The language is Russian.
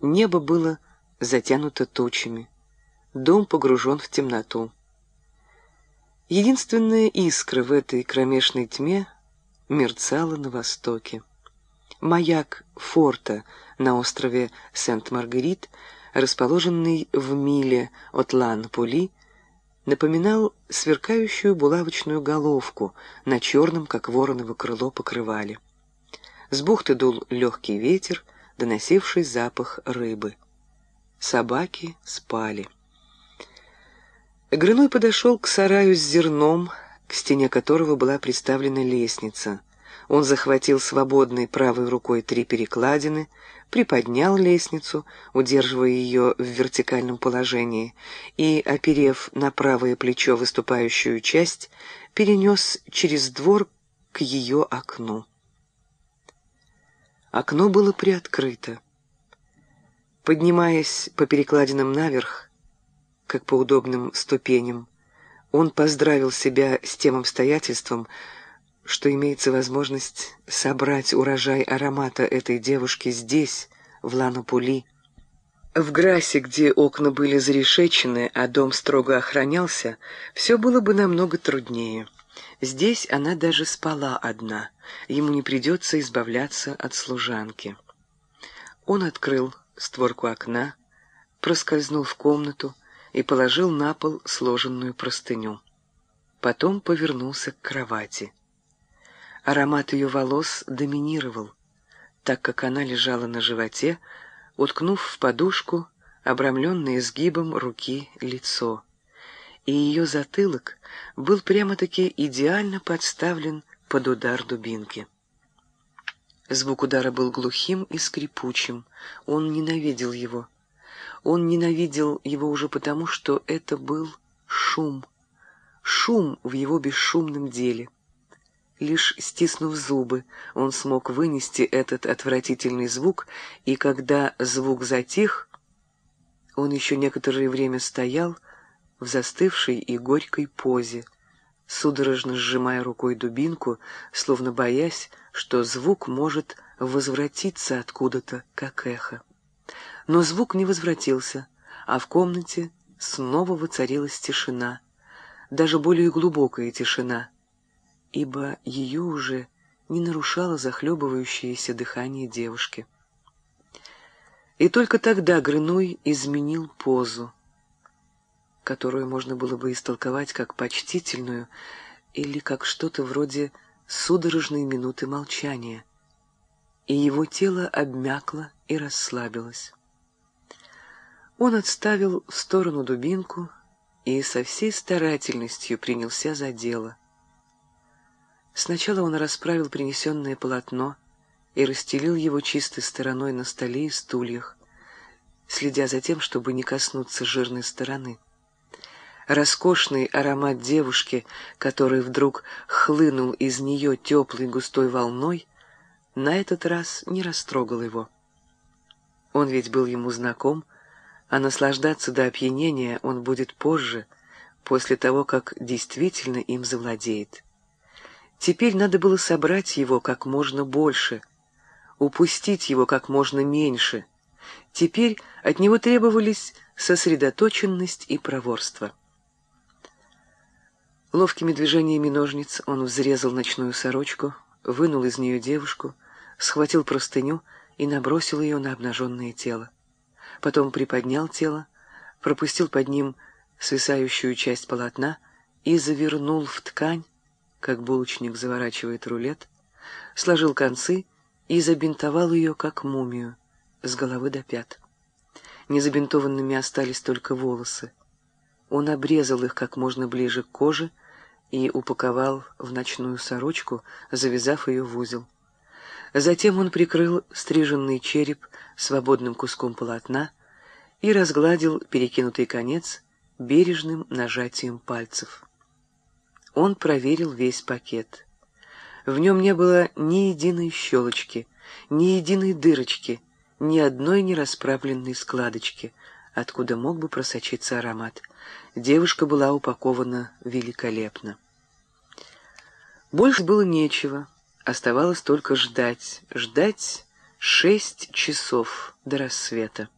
Небо было затянуто тучами. Дом погружен в темноту. Единственная искра в этой кромешной тьме мерцала на востоке. Маяк форта на острове Сент-Маргарит, расположенный в миле от Лан-Пули, напоминал сверкающую булавочную головку на черном, как вороново крыло, покрывале. С бухты дул легкий ветер, доносивший запах рыбы. Собаки спали. Грыной подошел к сараю с зерном, к стене которого была приставлена лестница. Он захватил свободной правой рукой три перекладины, приподнял лестницу, удерживая ее в вертикальном положении, и, оперев на правое плечо выступающую часть, перенес через двор к ее окну. Окно было приоткрыто. Поднимаясь по перекладинам наверх, как по удобным ступеням. Он поздравил себя с тем обстоятельством, что имеется возможность собрать урожай аромата этой девушки здесь, в Ланопули. В Грасе, где окна были зарешечены, а дом строго охранялся, все было бы намного труднее. Здесь она даже спала одна, ему не придется избавляться от служанки. Он открыл створку окна, проскользнул в комнату, и положил на пол сложенную простыню. Потом повернулся к кровати. Аромат ее волос доминировал, так как она лежала на животе, уткнув в подушку, обрамленное изгибом руки лицо. И ее затылок был прямо-таки идеально подставлен под удар дубинки. Звук удара был глухим и скрипучим, он ненавидел его. Он ненавидел его уже потому, что это был шум. Шум в его бесшумном деле. Лишь стиснув зубы, он смог вынести этот отвратительный звук, и когда звук затих, он еще некоторое время стоял в застывшей и горькой позе, судорожно сжимая рукой дубинку, словно боясь, что звук может возвратиться откуда-то, как эхо. Но звук не возвратился, а в комнате снова воцарилась тишина, даже более глубокая тишина, ибо ее уже не нарушало захлебывающееся дыхание девушки. И только тогда Грыной изменил позу, которую можно было бы истолковать как почтительную или как что-то вроде судорожной минуты молчания, и его тело обмякло и расслабилось. Он отставил в сторону дубинку и со всей старательностью принялся за дело. Сначала он расправил принесенное полотно и расстелил его чистой стороной на столе и стульях, следя за тем, чтобы не коснуться жирной стороны. Роскошный аромат девушки, который вдруг хлынул из нее теплой густой волной, на этот раз не растрогал его. Он ведь был ему знаком, а наслаждаться до опьянения он будет позже, после того, как действительно им завладеет. Теперь надо было собрать его как можно больше, упустить его как можно меньше. Теперь от него требовались сосредоточенность и проворство. Ловкими движениями ножниц он взрезал ночную сорочку, вынул из нее девушку, схватил простыню и набросил ее на обнаженное тело потом приподнял тело, пропустил под ним свисающую часть полотна и завернул в ткань, как булочник заворачивает рулет, сложил концы и забинтовал ее, как мумию, с головы до пят. Незабинтованными остались только волосы. Он обрезал их как можно ближе к коже и упаковал в ночную сорочку, завязав ее в узел. Затем он прикрыл стриженный череп свободным куском полотна и разгладил перекинутый конец бережным нажатием пальцев. Он проверил весь пакет. В нем не было ни единой щелочки, ни единой дырочки, ни одной нерасправленной складочки, откуда мог бы просочиться аромат. Девушка была упакована великолепно. Больше было нечего. Оставалось только ждать, ждать Шесть часов до рассвета.